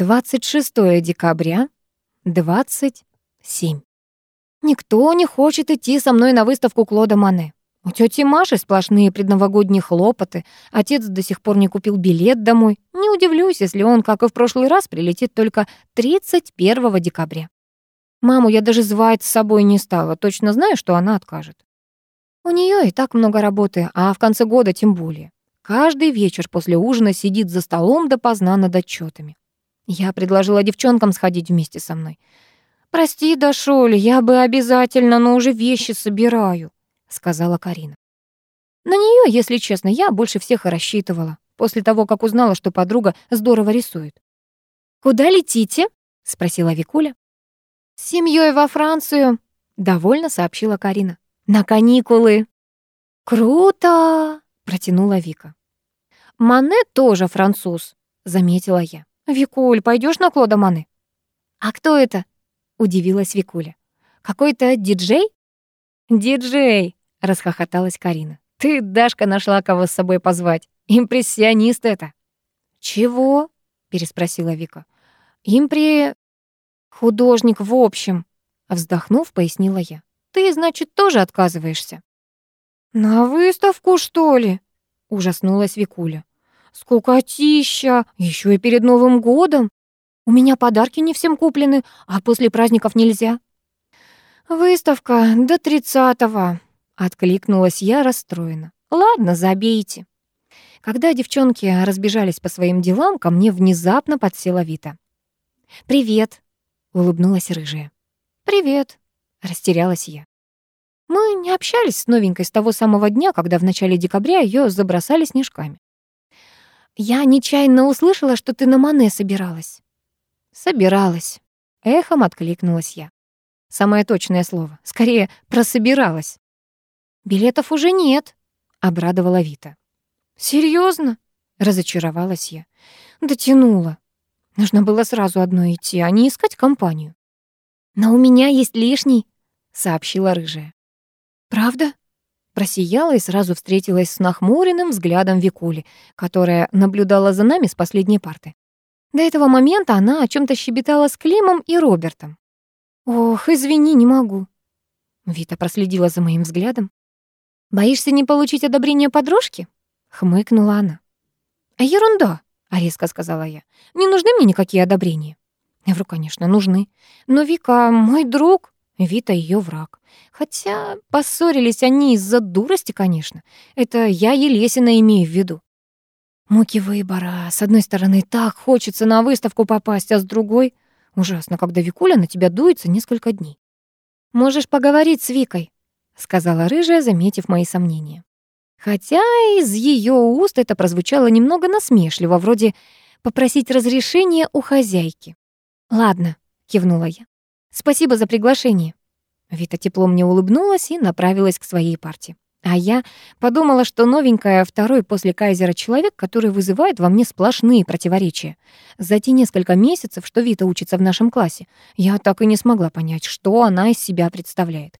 26 декабря, 27. Никто не хочет идти со мной на выставку Клода Мане. У тети Маши сплошные предновогодние хлопоты. Отец до сих пор не купил билет домой. Не удивлюсь, если он, как и в прошлый раз, прилетит только 31 декабря. Маму я даже звать с собой не стала, точно знаю, что она откажет. У нее и так много работы, а в конце года тем более. Каждый вечер после ужина сидит за столом допоздна над отчетами. Я предложила девчонкам сходить вместе со мной. «Прости, Дашоль, я бы обязательно, но уже вещи собираю», — сказала Карина. На нее, если честно, я больше всех и рассчитывала, после того, как узнала, что подруга здорово рисует. «Куда летите?» — спросила Викуля. «С семьей во Францию», — довольно сообщила Карина. «На каникулы». «Круто!» — протянула Вика. «Мане тоже француз», — заметила я. «Викуль, пойдешь на Клода Мане?» «А кто это?» — удивилась Викуля. «Какой-то диджей?» «Диджей!» — расхохоталась Карина. «Ты, Дашка, нашла кого с собой позвать. Импрессионист это». «Чего?» — переспросила Вика. «Импре... «Художник, в общем», — вздохнув, пояснила я. «Ты, значит, тоже отказываешься?» «На выставку, что ли?» — ужаснулась Викуля. «Скукотища! Еще и перед Новым годом! У меня подарки не всем куплены, а после праздников нельзя». «Выставка до тридцатого», — откликнулась я расстроена. «Ладно, забейте». Когда девчонки разбежались по своим делам, ко мне внезапно подсела Вита. «Привет», — улыбнулась рыжая. «Привет», — растерялась я. Мы не общались с новенькой с того самого дня, когда в начале декабря ее забросали снежками. «Я нечаянно услышала, что ты на Мане собиралась». «Собиралась», — эхом откликнулась я. Самое точное слово. Скорее, прособиралась. «Билетов уже нет», — обрадовала Вита. «Серьезно?» — разочаровалась я. Дотянула. Нужно было сразу одной идти, а не искать компанию. «Но у меня есть лишний», — сообщила рыжая. «Правда?» Просияла и сразу встретилась с нахмуренным взглядом Викули, которая наблюдала за нами с последней парты. До этого момента она о чем то щебетала с Климом и Робертом. «Ох, извини, не могу». Вита проследила за моим взглядом. «Боишься не получить одобрение подружки?» — хмыкнула она. «А ерунда», — резко сказала я. «Не нужны мне никакие одобрения». Я вру, конечно, нужны. Но Вика мой друг, Вита ее враг. Хотя поссорились они из-за дурости, конечно. Это я Елесина имею в виду. Муки выбора. С одной стороны, так хочется на выставку попасть, а с другой — ужасно, когда Викуля на тебя дуется несколько дней. «Можешь поговорить с Викой», — сказала рыжая, заметив мои сомнения. Хотя из ее уст это прозвучало немного насмешливо, вроде попросить разрешения у хозяйки. «Ладно», — кивнула я. «Спасибо за приглашение». Вита тепло мне улыбнулась и направилась к своей партии. А я подумала, что новенькая второй после Кайзера человек, который вызывает во мне сплошные противоречия. За те несколько месяцев, что Вита учится в нашем классе, я так и не смогла понять, что она из себя представляет.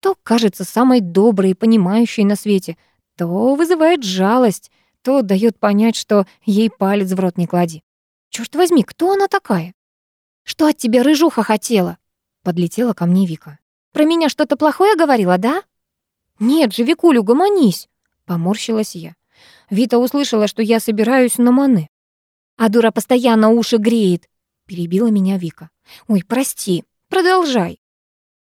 То кажется самой доброй и понимающей на свете, то вызывает жалость, то дает понять, что ей палец в рот не клади. Черт возьми, кто она такая? Что от тебя рыжуха хотела? Подлетела ко мне Вика. Про меня что-то плохое говорила, да? Нет же, Викуль, угомонись, поморщилась я. Вита услышала, что я собираюсь на Мане. А дура постоянно уши греет, перебила меня Вика. Ой, прости, продолжай.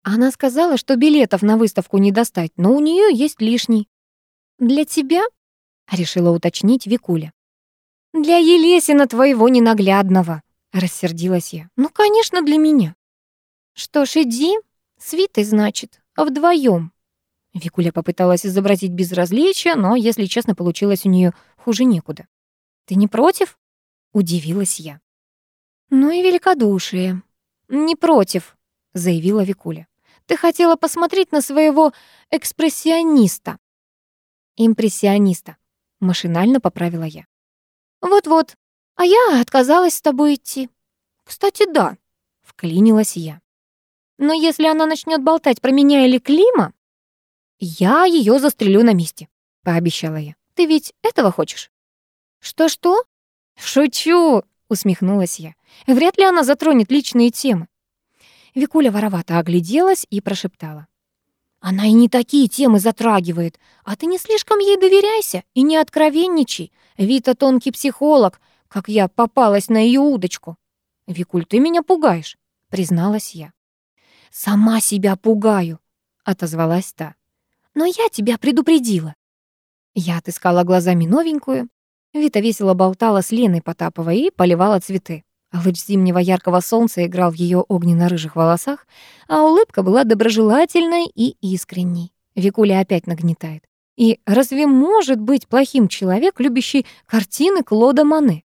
Она сказала, что билетов на выставку не достать, но у нее есть лишний. «Для тебя?» — решила уточнить Викуля. «Для Елесина твоего ненаглядного», — рассердилась я. «Ну, конечно, для меня». «Что ж, иди. С Витой, значит, вдвоем. Викуля попыталась изобразить безразличие, но, если честно, получилось у нее хуже некуда. «Ты не против?» — удивилась я. «Ну и великодушие». «Не против», — заявила Викуля. «Ты хотела посмотреть на своего экспрессиониста». «Импрессиониста», — машинально поправила я. «Вот-вот, а я отказалась с тобой идти». «Кстати, да», — вклинилась я. «Но если она начнет болтать про меня или Клима, я ее застрелю на месте», — пообещала я. «Ты ведь этого хочешь?» «Что-что?» «Шучу», — усмехнулась я. «Вряд ли она затронет личные темы». Викуля воровато огляделась и прошептала. «Она и не такие темы затрагивает, а ты не слишком ей доверяйся и не откровенничай. Вита тонкий психолог, как я попалась на ее удочку». «Викуль, ты меня пугаешь», — призналась я. «Сама себя пугаю», — отозвалась та. «Но я тебя предупредила». Я отыскала глазами новенькую. Вита весело болтала с Леной Потаповой и поливала цветы. Луч зимнего яркого солнца играл в ее огненно-рыжих волосах, а улыбка была доброжелательной и искренней. Викуля опять нагнетает. И разве может быть плохим человек, любящий картины Клода Мане?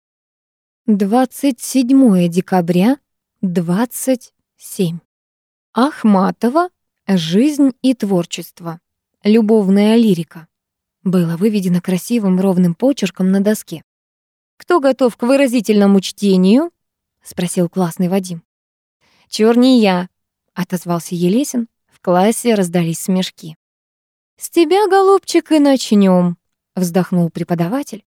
27 декабря, 27. Ахматова «Жизнь и творчество. Любовная лирика» было выведено красивым ровным почерком на доске. «Кто готов к выразительному чтению?» — спросил классный Вадим. «Чёр не я», — отозвался Елесин. В классе раздались смешки. «С тебя, голубчик, и начнём», — вздохнул преподаватель.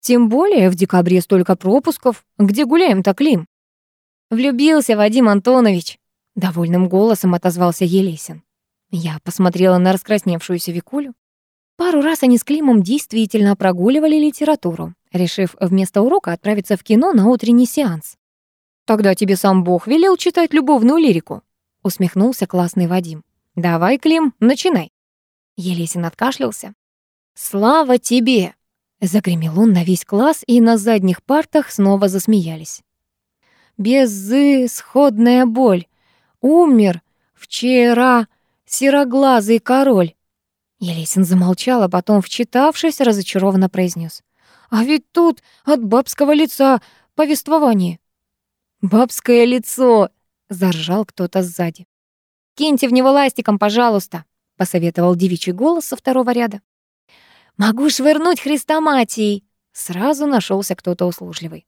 «Тем более в декабре столько пропусков. Где гуляем-то, Клим?» «Влюбился Вадим Антонович», — довольным голосом отозвался Елесин. Я посмотрела на раскрасневшуюся Викулю. Пару раз они с Климом действительно прогуливали литературу, решив вместо урока отправиться в кино на утренний сеанс. «Тогда тебе сам Бог велел читать любовную лирику», — усмехнулся классный Вадим. «Давай, Клим, начинай». Елесин откашлялся. «Слава тебе!» — загремел он на весь класс, и на задних партах снова засмеялись. «Безысходная боль. Умер вчера сероглазый король. Елесин замолчал, а потом, вчитавшись, разочарованно произнес. «А ведь тут от бабского лица повествование». «Бабское лицо!» — заржал кто-то сзади. «Киньте в него ластиком, пожалуйста», — посоветовал девичий голос со второго ряда. «Могу швырнуть хрестоматией!» Сразу нашелся кто-то услужливый.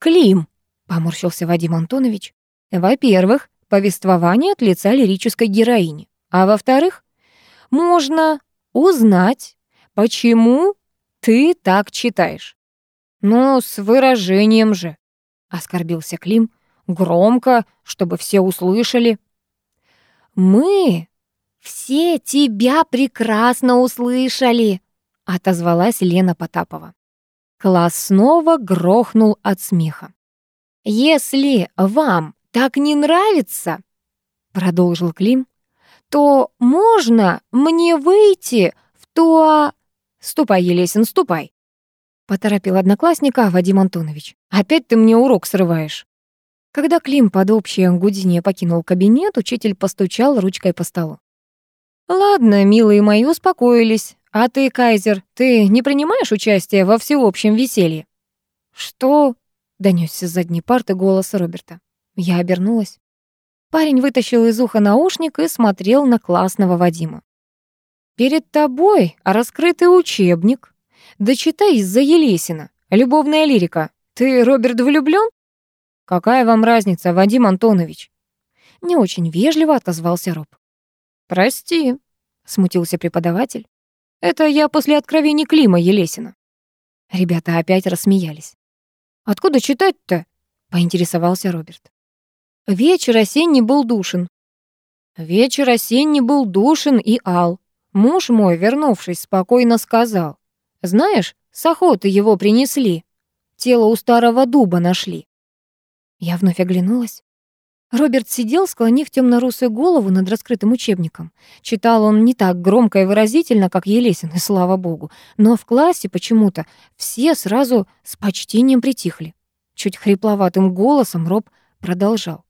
«Клим!» — поморщился Вадим Антонович. «Во-первых, повествование от лица лирической героини. А во-вторых, можно узнать, почему ты так читаешь. Ну, с выражением же, оскорбился Клим, громко, чтобы все услышали. Мы все тебя прекрасно услышали, отозвалась Лена Потапова. Класс снова грохнул от смеха. Если вам так не нравится, продолжил Клим, то можно мне выйти в туа...» «Ступай, Елесин, ступай!» — поторопил одноклассника Вадим Антонович. «Опять ты мне урок срываешь». Когда Клим под общее гудение покинул кабинет, учитель постучал ручкой по столу. «Ладно, милые мои, успокоились. А ты, Кайзер, ты не принимаешь участие во всеобщем веселье?» «Что?» — донёсся с задней парты голос Роберта. Я обернулась. Парень вытащил из уха наушник и смотрел на классного Вадима. «Перед тобой раскрытый учебник. Дочитай из-за Елесина. Любовная лирика. Ты, Роберт, влюблён?» «Какая вам разница, Вадим Антонович?» Не очень вежливо отозвался Роб. «Прости», — смутился преподаватель. «Это я после откровений Клима Елесина». Ребята опять рассмеялись. «Откуда читать-то?» — поинтересовался Роберт. Вечер осенний был душен. Вечер осенний был душен и ал. Муж мой, вернувшись, спокойно сказал. «Знаешь, с охоты его принесли. Тело у старого дуба нашли». Я вновь оглянулась. Роберт сидел, склонив темно-русую голову над раскрытым учебником. Читал он не так громко и выразительно, как Елесин, и слава богу. Но в классе почему-то все сразу с почтением притихли. Чуть хрипловатым голосом Роб продолжал.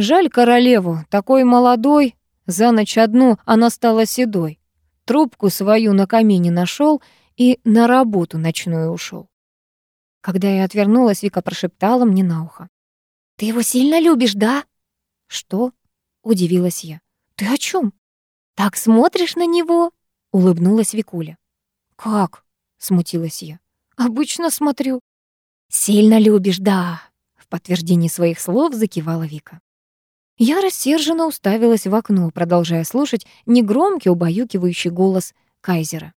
Жаль королеву, такой молодой, за ночь одну она стала седой. Трубку свою на камине нашел и на работу ночную ушел. Когда я отвернулась, Вика прошептала мне на ухо. «Ты его сильно любишь, да?» «Что?» — удивилась я. «Ты о чем? «Так смотришь на него?» — улыбнулась Викуля. «Как?» — смутилась я. «Обычно смотрю». «Сильно любишь, да», — в подтверждении своих слов закивала Вика. Я рассерженно уставилась в окно, продолжая слушать негромкий убаюкивающий голос Кайзера.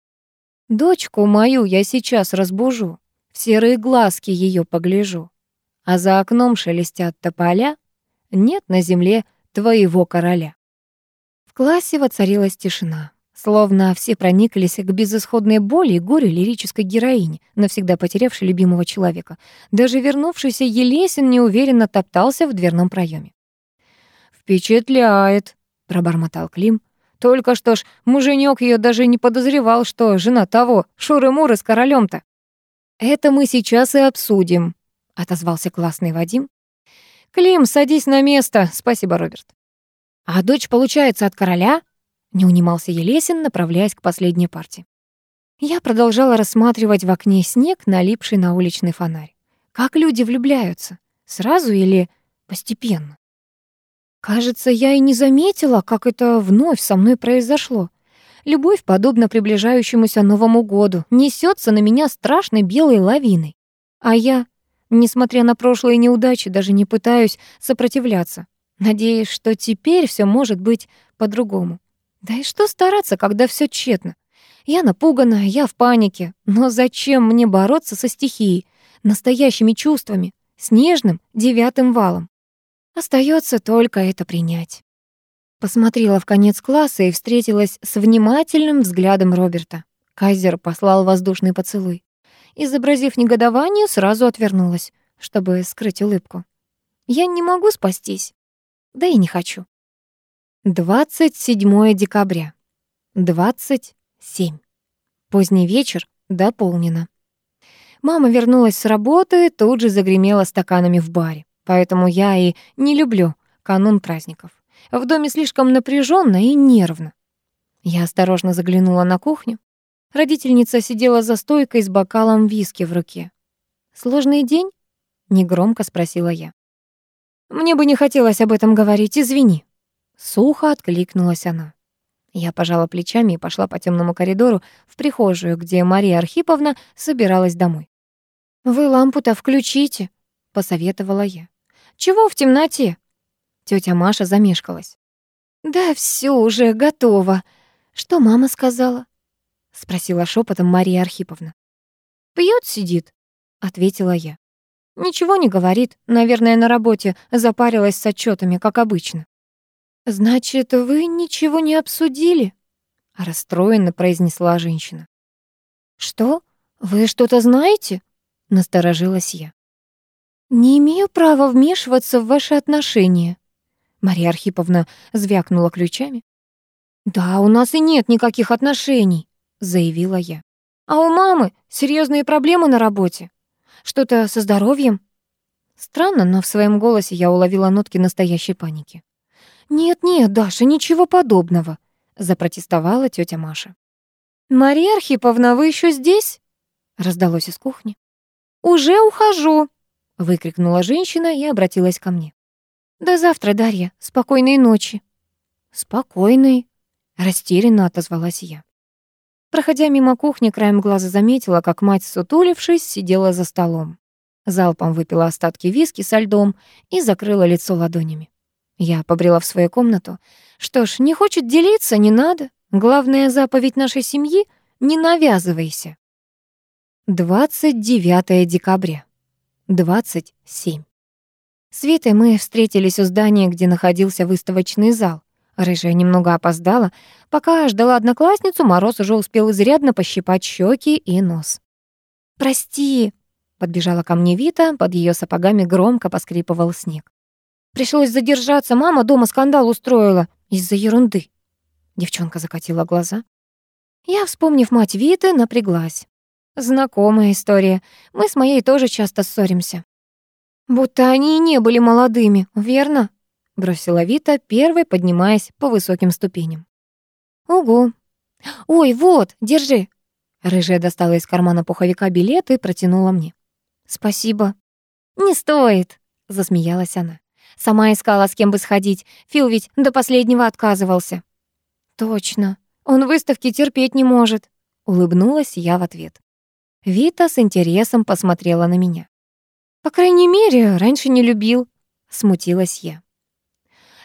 «Дочку мою я сейчас разбужу. В серые глазки ее погляжу. А за окном шелестят тополя. Нет на земле твоего короля. В классе воцарилась тишина. Словно все прониклись к безысходной боли и горю лирической героини, навсегда потерявшей любимого человека. Даже вернувшийся Елесин неуверенно топтался в дверном проеме. «Впечатляет», — пробормотал Клим. «Только что ж, муженек ее даже не подозревал, что жена того, Шуры-Муры с королем-то». «Это мы сейчас и обсудим», — отозвался классный Вадим. «Клим, садись на место. Спасибо, Роберт». «А дочь, получается, от короля?» Не унимался Елесин, направляясь к последней партии. Я продолжала рассматривать в окне снег, налипший на уличный фонарь. Как люди влюбляются? Сразу или постепенно? Кажется, я и не заметила, как это вновь со мной произошло. Любовь, подобно приближающемуся Новому году, несется на меня страшной белой лавиной. А я, несмотря на прошлые неудачи, даже не пытаюсь сопротивляться, надеясь, что теперь все может быть по-другому. Да и что стараться, когда все тщетно? Я напугана, я в панике. Но зачем мне бороться со стихией, настоящими чувствами, снежным девятым валом? Остается только это принять. Посмотрела в конец класса и встретилась с внимательным взглядом Роберта. Кайзер послал воздушный поцелуй. Изобразив негодование, сразу отвернулась, чтобы скрыть улыбку. Я не могу спастись. Да и не хочу. 27 декабря. 27. Поздний вечер дополнено. Мама вернулась с работы, тут же загремела стаканами в баре. Поэтому я и не люблю канун праздников. В доме слишком напряженно и нервно. Я осторожно заглянула на кухню. Родительница сидела за стойкой с бокалом виски в руке. «Сложный день?» — негромко спросила я. «Мне бы не хотелось об этом говорить, извини», Сухо откликнулась она. Я пожала плечами и пошла по темному коридору в прихожую, где Мария Архиповна собиралась домой. «Вы лампу-то включите», — посоветовала я. «Чего в темноте?» Тётя Маша замешкалась. «Да все уже готово. Что мама сказала?» — спросила шепотом Мария Архиповна. «Пьёт сидит», — ответила я. «Ничего не говорит. Наверное, на работе запарилась с отчетами, как обычно». «Значит, вы ничего не обсудили?» — расстроенно произнесла женщина. «Что? Вы что-то знаете?» — насторожилась я. «Не имею права вмешиваться в ваши отношения», — Мария Архиповна звякнула ключами. «Да, у нас и нет никаких отношений», — заявила я. «А у мамы серьезные проблемы на работе. Что-то со здоровьем?» Странно, но в своем голосе я уловила нотки настоящей паники. «Нет-нет, Даша, ничего подобного», — запротестовала тетя Маша. «Мария Архиповна, вы еще здесь?» — раздалось из кухни. «Уже ухожу», — выкрикнула женщина и обратилась ко мне. «До завтра, Дарья. Спокойной ночи». «Спокойной», — растерянно отозвалась я. Проходя мимо кухни, краем глаза заметила, как мать, сутулившись, сидела за столом. Залпом выпила остатки виски со льдом и закрыла лицо ладонями. Я побрела в свою комнату. Что ж, не хочет делиться, не надо. Главная заповедь нашей семьи — не навязывайся. 29 декабря. 27. С Витой мы встретились у здания, где находился выставочный зал. Рыжая немного опоздала. Пока ждала одноклассницу, Мороз уже успел изрядно пощипать щеки и нос. «Прости», — подбежала ко мне Вита, под ее сапогами громко поскрипывал снег. Пришлось задержаться, мама дома скандал устроила из-за ерунды. Девчонка закатила глаза. Я, вспомнив мать Виты, напряглась. Знакомая история. Мы с моей тоже часто ссоримся. Будто они и не были молодыми, верно? Бросила Вита, первой поднимаясь по высоким ступеням. Угу. Ой, вот, держи. Рыжая достала из кармана пуховика билет и протянула мне. Спасибо. Не стоит, засмеялась она. Сама искала, с кем бы сходить. Фил ведь до последнего отказывался. Точно. Он выставки терпеть не может. Улыбнулась я в ответ. Вита с интересом посмотрела на меня. По крайней мере, раньше не любил. Смутилась я.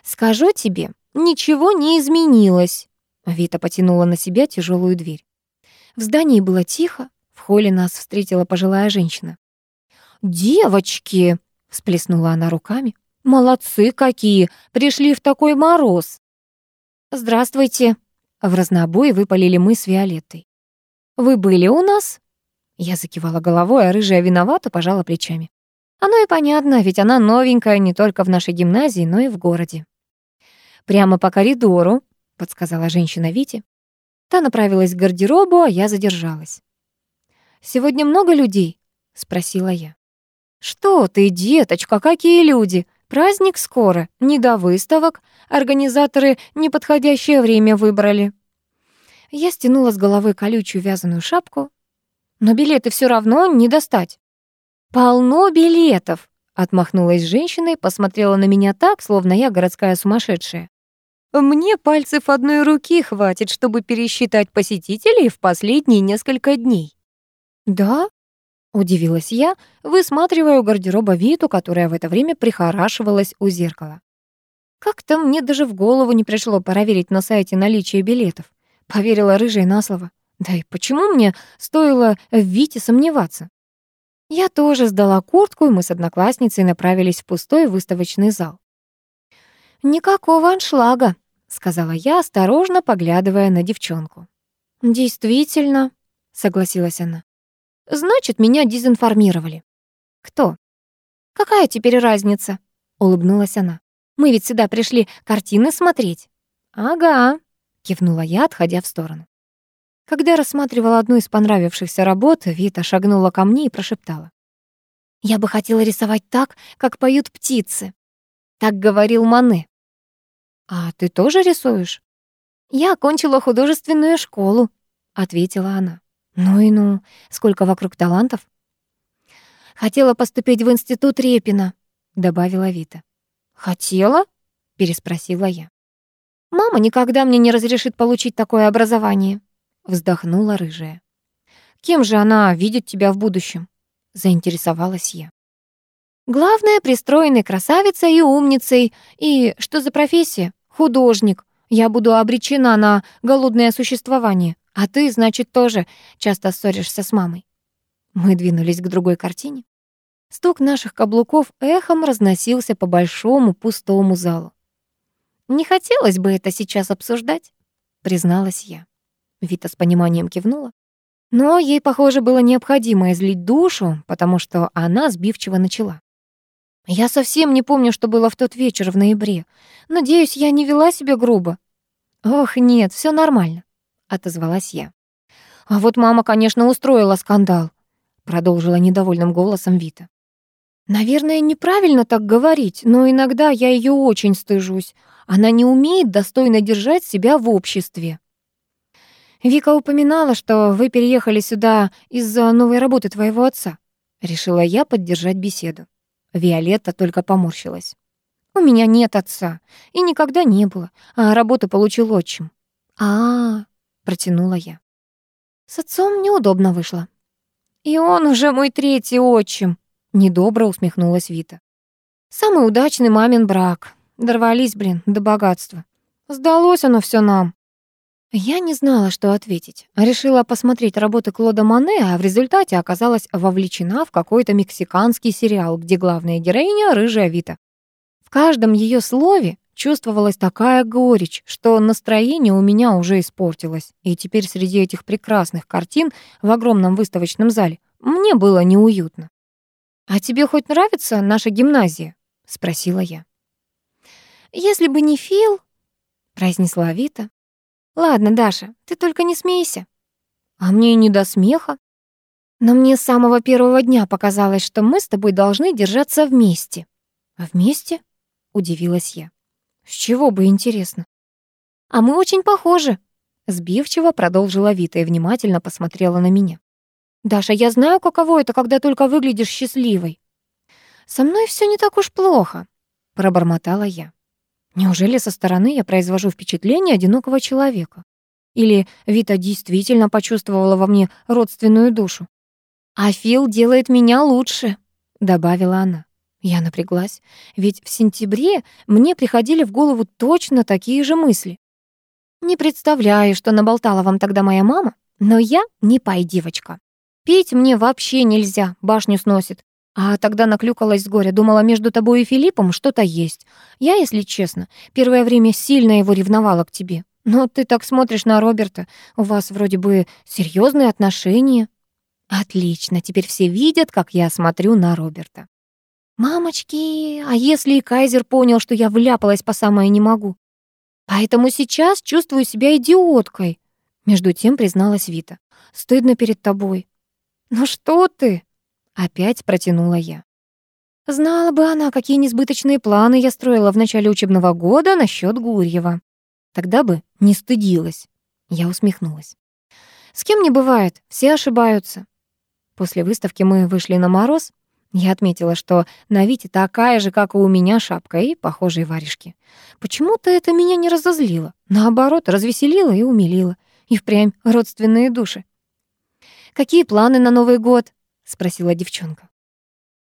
Скажу тебе, ничего не изменилось. Вита потянула на себя тяжелую дверь. В здании было тихо, в холле нас встретила пожилая женщина. «Девочки!» — всплеснула она руками. «Молодцы какие! Пришли в такой мороз!» «Здравствуйте!» — в разнобой выпалили мы с Виолеттой. «Вы были у нас?» Я закивала головой, а рыжая виновата пожала плечами. Оно и понятно, ведь она новенькая не только в нашей гимназии, но и в городе. «Прямо по коридору», — подсказала женщина Вите. Та направилась к гардеробу, а я задержалась. «Сегодня много людей?» — спросила я. «Что ты, деточка, какие люди? Праздник скоро, не до выставок. Организаторы неподходящее время выбрали». Я стянула с головы колючую вязаную шапку. «Но билеты все равно не достать». «Полно билетов!» — отмахнулась женщина и посмотрела на меня так, словно я городская сумасшедшая. «Мне пальцев одной руки хватит, чтобы пересчитать посетителей в последние несколько дней». «Да?» — удивилась я, высматривая у гардероба Виту, которая в это время прихорашивалась у зеркала. Как-то мне даже в голову не пришло проверить на сайте наличие билетов. Поверила рыжая на слово. Да и почему мне стоило в Вите сомневаться? Я тоже сдала куртку, и мы с одноклассницей направились в пустой выставочный зал. «Никакого аншлага», — сказала я, осторожно поглядывая на девчонку. «Действительно», — согласилась она. «Значит, меня дезинформировали». «Кто?» «Какая теперь разница?» — улыбнулась она. «Мы ведь сюда пришли картины смотреть». «Ага», — кивнула я, отходя в сторону. Когда рассматривала одну из понравившихся работ, Вита шагнула ко мне и прошептала. «Я бы хотела рисовать так, как поют птицы». Так говорил Мане. «А ты тоже рисуешь?» «Я окончила художественную школу», — ответила она. «Ну и ну, сколько вокруг талантов». «Хотела поступить в институт Репина», — добавила Вита. «Хотела?» — переспросила я. «Мама никогда мне не разрешит получить такое образование», вздохнула рыжая. Кем же она видит тебя в будущем? заинтересовалась я. Главное, пристроенной красавицей и умницей. И что за профессия? Художник. Я буду обречена на голодное существование. А ты, значит, тоже часто ссоришься с мамой. Мы двинулись к другой картине. Стук наших каблуков эхом разносился по большому пустому залу. «Не хотелось бы это сейчас обсуждать», — призналась я. Вита с пониманием кивнула. Но ей, похоже, было необходимо излить душу, потому что она сбивчиво начала. «Я совсем не помню, что было в тот вечер в ноябре. Надеюсь, я не вела себя грубо». «Ох, нет, все нормально», — отозвалась я. «А вот мама, конечно, устроила скандал», — продолжила недовольным голосом Вита. «Наверное, неправильно так говорить, но иногда я ее очень стыжусь. Она не умеет достойно держать себя в обществе». «Вика упоминала, что вы переехали сюда из-за новой работы твоего отца». Решила я поддержать беседу. Виолетта только поморщилась. «У меня нет отца, и никогда не было, а работу получил отчим». «А-а-а», протянула я. С отцом неудобно вышло. «И он уже мой третий отчим», — недобро усмехнулась Вита. «Самый удачный мамин брак. Дорвались, блин, до богатства. Сдалось оно все нам. Я не знала, что ответить. Решила посмотреть работы Клода Мане, а в результате оказалась вовлечена в какой-то мексиканский сериал, где главная героиня — рыжая Вита. В каждом ее слове чувствовалась такая горечь, что настроение у меня уже испортилось. И теперь среди этих прекрасных картин в огромном выставочном зале мне было неуютно. «А тебе хоть нравится наша гимназия?» — спросила я. «Если бы не Фил», — произнесла Вита, Ладно, Даша, ты только не смейся. А мне и не до смеха. Но мне с самого первого дня показалось, что мы с тобой должны держаться вместе. А вместе? Удивилась я. С чего бы интересно? А мы очень похожи. Сбивчиво продолжила Вита и внимательно посмотрела на меня. «Даша, я знаю, каково это, когда только выглядишь счастливой». «Со мной все не так уж плохо», — пробормотала я. Неужели со стороны я произвожу впечатление одинокого человека? Или Вита действительно почувствовала во мне родственную душу? «А Фил делает меня лучше», — добавила она. Я напряглась, ведь в сентябре мне приходили в голову точно такие же мысли. Не представляю, что наболтала вам тогда моя мама, но я не пай девочка. Пить мне вообще нельзя, башню сносит. А тогда наклюкалась с горя, думала, между тобой и Филиппом что-то есть. Я, если честно, первое время сильно его ревновала к тебе. Но ты так смотришь на Роберта, у вас вроде бы серьезные отношения. Отлично, теперь все видят, как я смотрю на Роберта. Мамочки, а если и Кайзер понял, что я вляпалась по самое не могу? Поэтому сейчас чувствую себя идиоткой. Между тем призналась Вита. Стыдно перед тобой. Ну что ты? Опять протянула я. Знала бы она, какие несбыточные планы я строила в начале учебного года насчет Гурьева. Тогда бы не стыдилась. Я усмехнулась. С кем не бывает, все ошибаются. После выставки мы вышли на мороз. Я отметила, что на Вите такая же, как и у меня, шапка и похожие варежки. Почему-то это меня не разозлило. Наоборот, развеселило и умилило. И впрямь родственные души. «Какие планы на Новый год?» — спросила девчонка.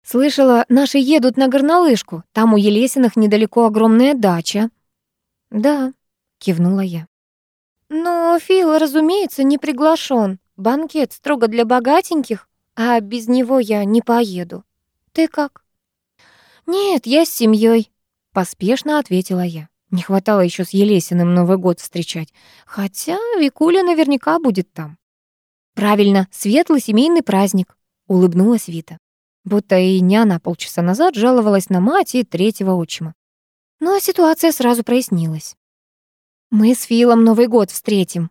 «Слышала, наши едут на горнолыжку. Там у Елесиных недалеко огромная дача». «Да», — кивнула я. «Но Фил, разумеется, не приглашен. Банкет строго для богатеньких, а без него я не поеду. Ты как?» «Нет, я с семьей, поспешно ответила я. Не хватало еще с Елесиным Новый год встречать. Хотя Викуля наверняка будет там. «Правильно, светлый семейный праздник», — улыбнулась Вита. Будто и не она полчаса назад жаловалась на мать и третьего отчима. Но ситуация сразу прояснилась. «Мы с Филом Новый год встретим».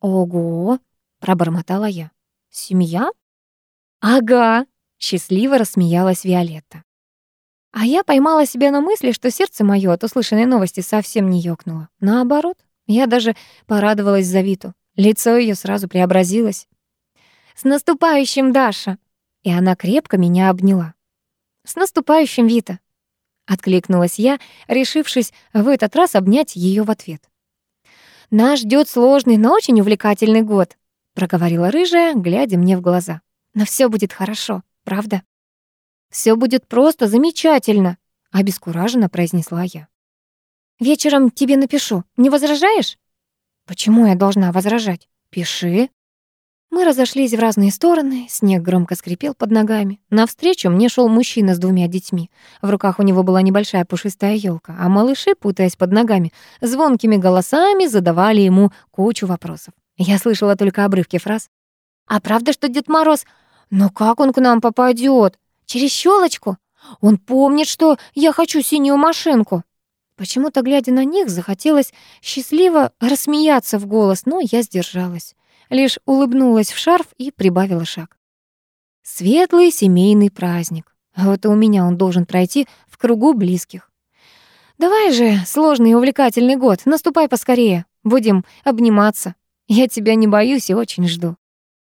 «Ого!» — пробормотала я. «Семья?» «Ага!» — счастливо рассмеялась Виолетта. А я поймала себя на мысли, что сердце моё от услышанной новости совсем не ёкнуло. Наоборот, я даже порадовалась за Виту. Лицо её сразу преобразилось. «С наступающим, Даша!» И она крепко меня обняла. «С наступающим, Вита!» Откликнулась я, решившись в этот раз обнять её в ответ. «Нас ждёт сложный, но очень увлекательный год», проговорила рыжая, глядя мне в глаза. «Но всё будет хорошо, правда?» Все будет просто замечательно», — обескураженно произнесла я. «Вечером тебе напишу. Не возражаешь?» «Почему я должна возражать? Пиши». Мы разошлись в разные стороны, снег громко скрипел под ногами. Навстречу мне шел мужчина с двумя детьми. В руках у него была небольшая пушистая елка, а малыши, путаясь под ногами, звонкими голосами задавали ему кучу вопросов. Я слышала только обрывки фраз. «А правда, что Дед Мороз? Но как он к нам попадет? Через щелочку? Он помнит, что я хочу синюю машинку. Почему-то, глядя на них, захотелось счастливо рассмеяться в голос, но я сдержалась. Лишь улыбнулась в шарф и прибавила шаг. Светлый семейный праздник. Вот и у меня он должен пройти в кругу близких. Давай же, сложный и увлекательный год, наступай поскорее. Будем обниматься. Я тебя не боюсь и очень жду.